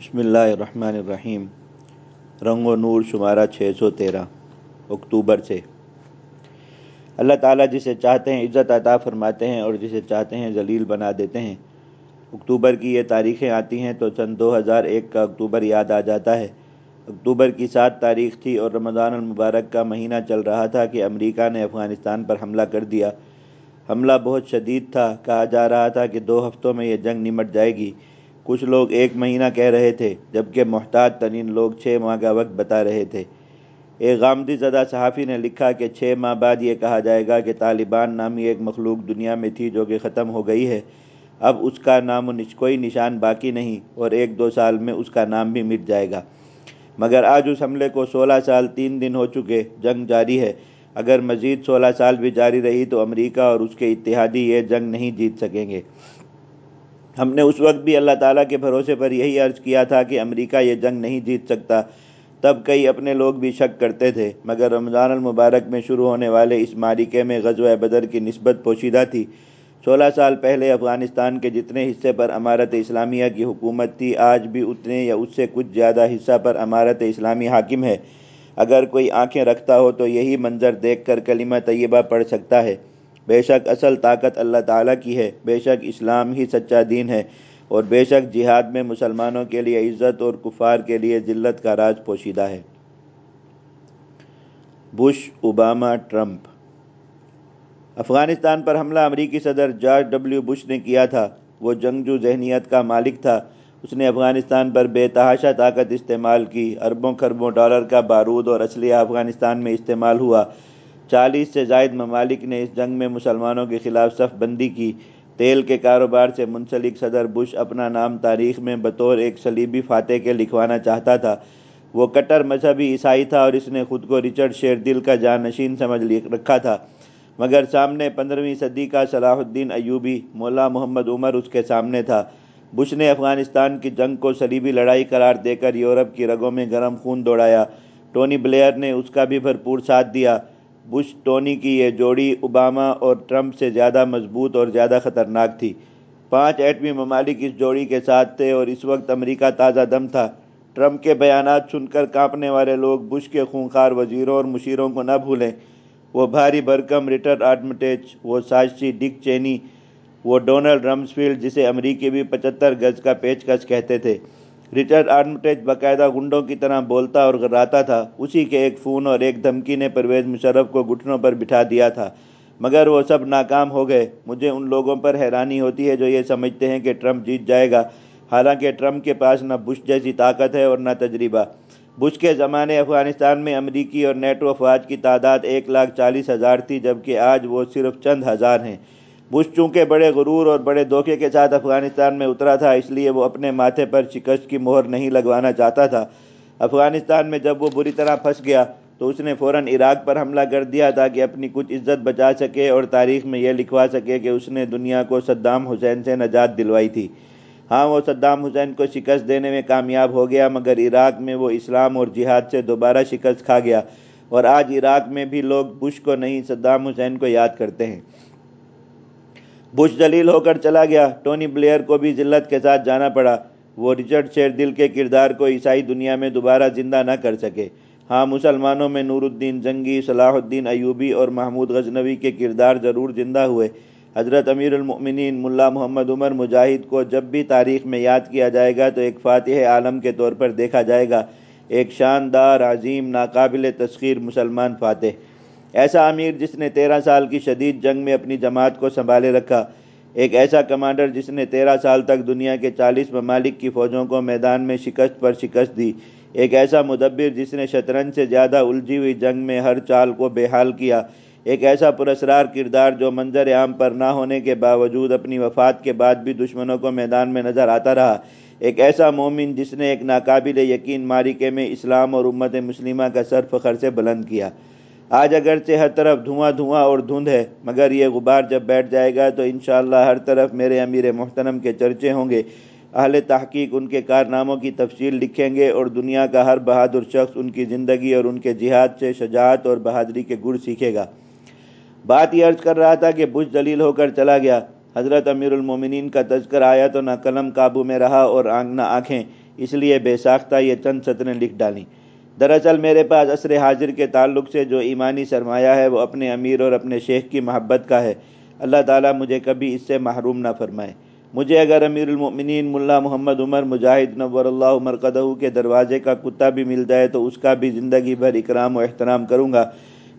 بسم اللہ الرحمن الرحیم۔ رنگ و نور شمارہ چھ سو تیرہ، اکتوبر سے۔ اللہ تعالیٰ جسے چاہتے ہیں عزت عطا فرماتے ہیں اور جسے چاہتے ہیں ذلیل بنا دیتے ہیں۔ اکتوبر کی یہ تاریخیں آتی ہیں تو سن دو ہزار ایک کا اکتوبر یاد آ جاتا ہے۔ اکتوبر کی سات تاریخ تھی اور رمضان المبارک کا مہینہ چل رہا تھا کہ امریکہ نے افغانستان پر حملہ کر دیا۔ حملہ بہت شدید تھا، کہا جا رہا تھا کہ دو ہفتوں میں یہ جنگ نمٹ جائے گی۔ کچھ لوگ ایک مہینہ کہہ رہے تھے، جبکہ محتاط ترین لوگ چھ ماہ کا وقت بتا رہے تھے۔ ایک غامدی زدہ صحافی نے لکھا کہ چھ ماہ بعد یہ کہا جائے گا کہ طالبان نامی ایک مخلوق دنیا میں تھی جو کہ ختم ہو گئی ہے۔ اب اس کا نام و کوئی نشان باقی نہیں اور ایک دو سال میں اس کا نام بھی مٹ جائے گا۔ مگر آج اس حملے کو سولہ سال تین دن ہو چکے، جنگ جاری ہے۔ اگر مزید سولہ سال بھی جاری رہی تو امریکہ اور اس کے اتحادی یہ جنگ نہیں جیت سکیں گے۔ ہم نے اس وقت بھی اللہ تعالیٰ کے بھروسے پر یہی عرض کیا تھا کہ امریکہ یہ جنگ نہیں جیت سکتا۔ تب کئی اپنے لوگ بھی شک کرتے تھے، مگر رمضان المبارک میں شروع ہونے والے اس مارکے میں غزوہ بدر کی نسبت پوشیدہ تھی۔ سولہ سال پہلے افغانستان کے جتنے حصے پر امارت اسلامیہ کی حکومت تھی، آج بھی اتنے یا اس سے کچھ زیادہ حصہ پر امارت اسلامی حاکم ہے۔ اگر کوئی آنکھیں رکھتا ہو تو یہی منظر دیکھ کر کلمہ طیبہ پڑھ سکتا ہے۔ بے شک اصل طاقت اللہ تعالیٰ کی ہے۔ بے شک اسلام ہی سچا دین ہے اور بے شک جہاد میں مسلمانوں کے لیے عزت اور کفار کے لیے ذلت کا راز پوشیدہ ہے۔ Bush Obama Trump. افغانستان پر حملہ، امریکی صدر جارج ڈبلیو بش نے کیا تھا۔ وہ جنگجو ذہنیت کا مالک تھا۔ اس نے افغانستان پر بے تحاشا طاقت استعمال کی۔ اربوں خربوں ڈالر کا بارود اور اسلحہ افغانستان میں استعمال ہوا۔ چالیس سے زائد ممالک نے اس جنگ میں مسلمانوں کے خلاف صف بندی کی۔ تیل کے کاروبار سے منسلک صدر بش اپنا نام تاریخ میں بطور ایک صلیبی فاتح کے لکھوانا چاہتا تھا۔ وہ کٹر مذہبی عیسائی تھا اور اس نے خود کو رچرڈ شیر دل کا جانشین سمجھ رکھا تھا۔ مگر سامنے پندرہویں صدی کا صلاح الدین ایوبی، مولا محمد عمر اس کے سامنے تھا۔ بش نے افغانستان کی جنگ کو صلیبی لڑائی قرار دے کر یورپ کی رگوں میں گرم خون دوڑایا۔ ٹونی بلیئر نے اس کا بھی بھرپور ساتھ دیا۔ بش ٹونی کی یہ جوڑی اوباما اور ٹرمپ سے زیادہ مضبوط اور زیادہ خطرناک تھی۔ پانچ ایٹمی ممالک اس جوڑی کے ساتھ تھے اور اس وقت امریکہ تازہ دم تھا۔ ٹرمپ کے بیانات سن کر کانپنے والے لوگ بش کے خونخوار وزیروں اور مشیروں کو نہ بھولیں۔ وہ بھاری بھرکم ریٹر آرمٹیج وہ سازشی ڈک چینی، وہ ڈونلڈ رمسفیلڈ جسے امریکی بھی پچہتر گز کا پیچکش کہتے تھے۔ ریچرڈ آرمٹیج باقاعدہ گنڈوں کی طرح بولتا اور غراتا تھا۔ اسی کے ایک فون اور ایک دھمکی نے پرویز مشرف کو گھٹنوں پر بٹھا دیا تھا۔ مگر وہ سب ناکام ہو گئے۔ مجھے ان لوگوں پر حیرانی ہوتی ہے جو یہ سمجھتے ہیں کہ ٹرمپ جیت جائے گا۔ حالانکہ ٹرمپ کے پاس نہ بش جیسی طاقت ہے اور نہ تجربہ۔ بش کے زمانے افغانستان میں امریکی اور نیٹو افواج کی تعداد ایک لاکھ چالیس ہزار تھی، جبکہ آج وہ صرف چند ہزار ہیں۔ بش چونکہ بڑے غرور اور بڑے دھوکے کے ساتھ افغانستان میں اترا تھا، اس لیے وہ اپنے ماتھے پر شکست کی مہر نہیں لگوانا چاہتا تھا۔ افغانستان میں جب وہ بری طرح پھنس گیا تو اس نے فوراً عراق پر حملہ کر دیا تاکہ اپنی کچھ عزت بچا سکے اور تاریخ میں یہ لکھوا سکے کہ اس نے دنیا کو صدام حسین سے نجات دلوائی تھی۔ ہاں وہ صدام حسین کو شکست دینے میں کامیاب ہو گیا، مگر عراق میں وہ اسلام اور جہاد سے دوبارہ شکست کھا گیا۔ اور آج عراق میں بھی لوگ بش کو نہیں، صدام حسین کو یاد کرتے ہیں۔ بش جلیل ہو کر چلا گیا۔ ٹونی بلیئر کو بھی ذلت کے ساتھ جانا پڑا۔ وہ رچرڈ شیر دل کے کردار کو عیسائی دنیا میں دوبارہ زندہ نہ کر سکے۔ ہاں مسلمانوں میں نور الدین جنگی، صلاح الدین ایوبی اور محمود غزنوی کے کردار ضرور زندہ ہوئے۔ حضرت امیر المؤمنین ملا محمد عمر مجاہد کو جب بھی تاریخ میں یاد کیا جائے گا تو ایک فاتح عالم کے طور پر دیکھا جائے گا۔ ایک شاندار، عظیم، ناقابل تسخیر مسلمان فاتح۔ ایسا امیر جس نے تیرہ سال کی شدید جنگ میں اپنی جماعت کو سنبھالے رکھا، ایک ایسا کمانڈر جس نے تیرہ سال تک دنیا کے چالیس ممالک کی فوجوں کو میدان میں شکست پر شکست دی، ایک ایسا مدبر جس نے شطرنج سے زیادہ الجھی ہوئی جنگ میں ہر چال کو بے حال کیا، ایک ایسا پرسرار کردار جو منظر عام پر نہ ہونے کے باوجود اپنی وفات کے بعد بھی دشمنوں کو میدان میں نظر آتا رہا۔ ایک ایسا مومن جس نے ایک ناقابل یقین مارکے میں اسلام اور امت مسلمہ کا سر فخر سے بلند کیا۔ آج اگرچہ ہر طرف دھواں دھواں اور دھند ہے، مگر یہ غبار جب بیٹھ جائے گا تو انشاءاللہ ہر طرف میرے امیر محترم کے چرچے ہوں گے۔ اہل تحقیق ان کے کارناموں کی تفصیل لکھیں گے اور دنیا کا ہر بہادر شخص ان کی زندگی اور ان کے جہاد سے شجاعت اور بہادری کے گر سیکھے گا۔ بات یہ عرض کر رہا تھا کہ بش دلیل ہو کر چلا گیا۔ حضرت امیر المومنین کا تذکر آیا تو نہ قلم قابو میں رہا اور آنگ نہ آنکھیں، اس لیے بے ساختہ یہ چند سطریں لکھ ڈالیں۔ دراصل میرے پاس عصر حاضر کے تعلق سے جو ایمانی سرمایہ ہے وہ اپنے امیر اور اپنے شیخ کی محبت کا ہے۔ اللہ تعالیٰ مجھے کبھی اس سے محروم نہ فرمائے۔ مجھے اگر امیر المؤمنین ملا محمد عمر مجاہد نور اللہ عمر کے دروازے کا کتا بھی مل جائے تو اس کا بھی زندگی بھر اکرام و احترام کروں گا۔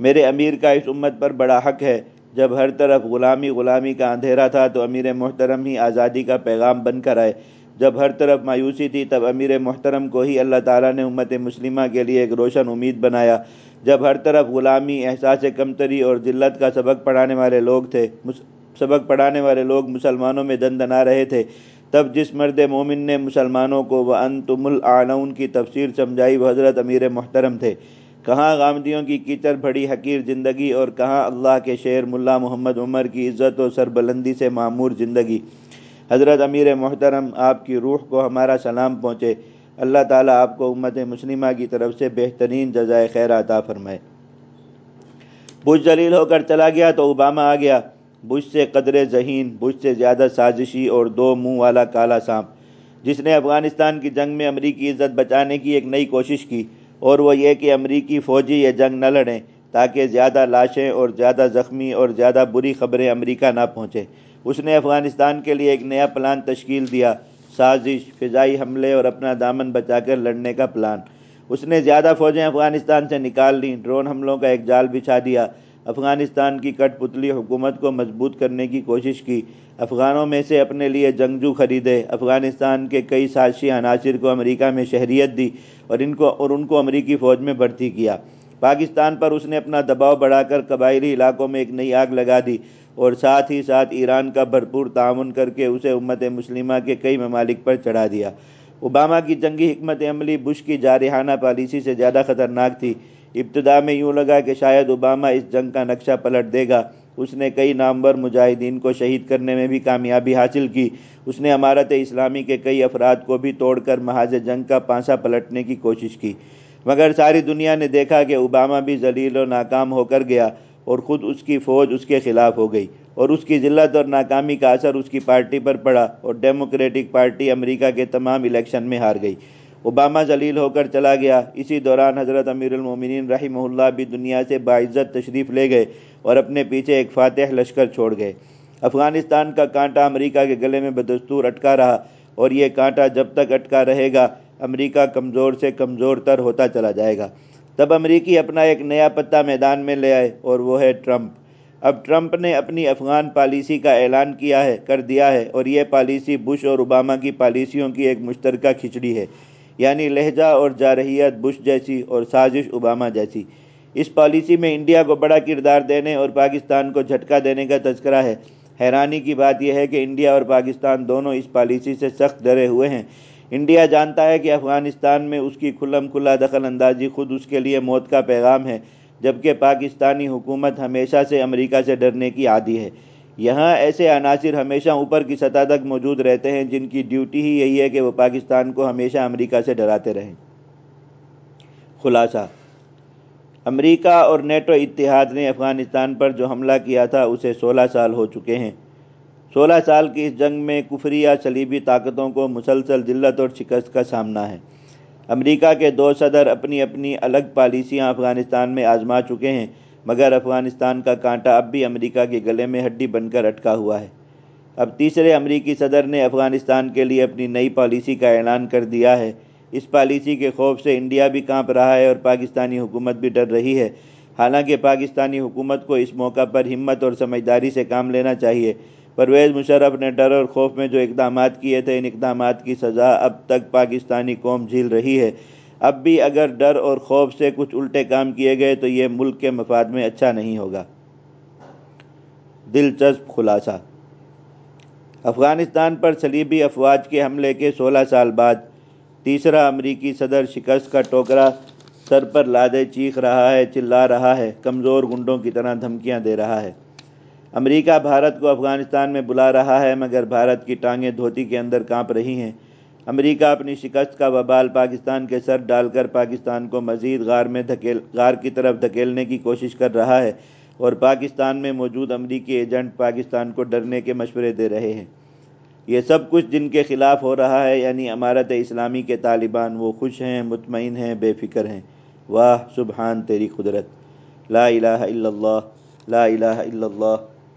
میرے امیر کا اس امت پر بڑا حق ہے۔ جب ہر طرف غلامی غلامی کا اندھیرا تھا تو امیر محترم ہی آزادی کا پیغام بن کر آئے۔ جب ہر طرف مایوسی تھی تب امیر محترم کو ہی اللہ تعالیٰ نے امت مسلمہ کے لیے ایک روشن امید بنایا۔ جب ہر طرف غلامی، احساس کمتری اور ذلت کا سبق پڑھانے والے لوگ تھے سبق پڑھانے والے لوگ مسلمانوں میں دن دنا رہے تھے، تب جس مرد مومن نے مسلمانوں کو وہ انتم العلون کی تفسیر سمجھائی، وہ حضرت امیر محترم تھے۔ کہاں غامدیوں کی کیچر بھڑی حقیر زندگی اور کہاں اللہ کے شعر ملا محمد عمر کی عزت و سربلندی سے معمور زندگی۔ حضرت امیر محترم، آپ کی روح کو ہمارا سلام پہنچے۔ اللہ تعالیٰ آپ کو امت مسلمہ کی طرف سے بہترین جزائے خیر عطا فرمائے۔ بش جلیل ہو کر چلا گیا تو اوباما آ گیا۔ بش سے قدر ذہین بش سے زیادہ سازشی اور دو منہ والا کالا سانپ۔ جس نے افغانستان کی جنگ میں امریکی عزت بچانے کی ایک نئی کوشش کی اور وہ یہ کہ امریکی فوجی یہ جنگ نہ لڑیں تاکہ زیادہ لاشیں اور زیادہ زخمی اور زیادہ بری خبریں امریکہ نہ پہنچے۔ اس نے افغانستان کے لیے ایک نیا پلان تشکیل دیا، سازش، فضائی حملے اور اپنا دامن بچا کر لڑنے کا پلان۔ اس نے زیادہ فوجیں افغانستان سے نکال لیں۔ ڈرون حملوں کا ایک جال بچھا دیا۔ افغانستان کی کٹ پتلی حکومت کو مضبوط کرنے کی کوشش کی۔ افغانوں میں سے اپنے لیے جنگجو خریدے۔ افغانستان کے کئی سازشی عناصر کو امریکہ میں شہریت دی اور ان کو اور ان کو امریکی فوج میں بھرتی کیا۔ پاکستان پر اس نے اپنا دباؤ بڑھا کر قبائلی علاقوں میں ایک نئی آگ لگا دی اور ساتھ ہی ساتھ ایران کا بھرپور تعاون کر کے اسے امت مسلمہ کے کئی ممالک پر چڑھا دیا۔ اوباما کی جنگی حکمت عملی بش کی جارحانہ پالیسی سے زیادہ خطرناک تھی۔ ابتدا میں یوں لگا کہ شاید اوباما اس جنگ کا نقشہ پلٹ دے گا۔ اس نے کئی نامور مجاہدین کو شہید کرنے میں بھی کامیابی حاصل کی۔ اس نے امارت اسلامی کے کئی افراد کو بھی توڑ کر محاذ جنگ کا پانسا پلٹنے کی کوشش کی۔ مگر ساری دنیا نے دیکھا کہ اوباما بھی ذلیل و ناکام ہو کر گیا اور خود اس کی فوج اس کے خلاف ہو گئی اور اس کی ذلت اور ناکامی کا اثر اس کی پارٹی پر پڑا اور ڈیموکریٹک پارٹی امریکہ کے تمام الیکشن میں ہار گئی۔ اوباما ذلیل ہو کر چلا گیا۔ اسی دوران حضرت امیر المومنین رحمہ اللہ بھی دنیا سے باعزت تشریف لے گئے اور اپنے پیچھے ایک فاتح لشکر چھوڑ گئے۔ افغانستان کا کانٹا امریکہ کے گلے میں بدستور اٹکا رہا اور یہ کانٹا جب تک اٹکا رہے گا امریکہ کمزور سے کمزور تر ہوتا چلا جائے گا۔ تب امریکی اپنا ایک نیا پتہ میدان میں لے آئے اور وہ ہے ٹرمپ۔ اب ٹرمپ نے اپنی افغان پالیسی کا اعلان کیا ہے، کر دیا ہے اور یہ پالیسی بش اور اوباما کی پالیسیوں کی ایک مشترکہ کھچڑی ہے یعنی لہجہ اور جارحیت بش جیسی اور سازش اوباما جیسی۔ اس پالیسی میں انڈیا کو بڑا کردار دینے اور پاکستان کو جھٹکا دینے کا تذکرہ ہے۔ حیرانی کی بات یہ ہے کہ انڈیا اور پاکستان دونوں اس پالیسی سے سخت ڈرے ہوئے ہیں۔ انڈیا جانتا ہے کہ افغانستان میں اس کی کھلم کھلا دخل اندازی خود اس کے لیے موت کا پیغام ہے، جبکہ پاکستانی حکومت ہمیشہ سے امریکہ سے ڈرنے کی عادی ہے۔ یہاں ایسے عناصر ہمیشہ اوپر کی سطح تک موجود رہتے ہیں جن کی ڈیوٹی ہی یہی ہے کہ وہ پاکستان کو ہمیشہ امریکہ سے ڈراتے رہیں۔ خلاصہ، امریکہ اور نیٹو اتحاد نے افغانستان پر جو حملہ کیا تھا، اسے سولہ سال ہو چکے ہیں۔ سولہ سال کی اس جنگ میں کفریہ صلیبی طاقتوں کو مسلسل ذلت اور شکست کا سامنا ہے۔ امریکہ کے دو صدر اپنی اپنی الگ پالیسیاں افغانستان میں آزما چکے ہیں، مگر افغانستان کا کانٹا اب بھی امریکہ کے گلے میں ہڈی بن کر اٹکا ہوا ہے۔ اب تیسرے امریکی صدر نے افغانستان کے لیے اپنی نئی پالیسی کا اعلان کر دیا ہے۔ اس پالیسی کے خوف سے انڈیا بھی کانپ رہا ہے اور پاکستانی حکومت بھی ڈر رہی ہے۔ حالانکہ پاکستانی حکومت کو اس موقع پر ہمت اور سمجھداری سے کام لینا چاہیے۔ پرویز مشرف نے ڈر اور خوف میں جو اقدامات کیے تھے، ان اقدامات کی سزا اب تک پاکستانی قوم جھیل رہی ہے۔ اب بھی اگر ڈر اور خوف سے کچھ الٹے کام کیے گئے تو یہ ملک کے مفاد میں اچھا نہیں ہوگا۔ دلچسپ خلاصہ۔ افغانستان پر صلیبی افواج کے حملے کے سولہ سال بعد تیسرا امریکی صدر شکست کا ٹوکرا سر پر لادے چیخ رہا ہے، چلا رہا ہے، کمزور گنڈوں کی طرح دھمکیاں دے رہا ہے۔ امریکہ بھارت کو افغانستان میں بلا رہا ہے، مگر بھارت کی ٹانگیں دھوتی کے اندر کانپ رہی ہیں۔ امریکہ اپنی شکست کا وبال پاکستان کے سر ڈال کر پاکستان کو مزید غار میں دھکیل، غار کی طرف دھکیلنے کی کوشش کر رہا ہے اور پاکستان میں موجود امریکی ایجنٹ پاکستان کو ڈرنے کے مشورے دے رہے ہیں۔ یہ سب کچھ جن کے خلاف ہو رہا ہے یعنی امارت اسلامی کے طالبان، وہ خوش ہیں، مطمئن ہیں، بے فکر ہیں۔ واہ، سبحان تیری قدرت۔ لا الہ الا اللہ، لا الہ الا اللہ۔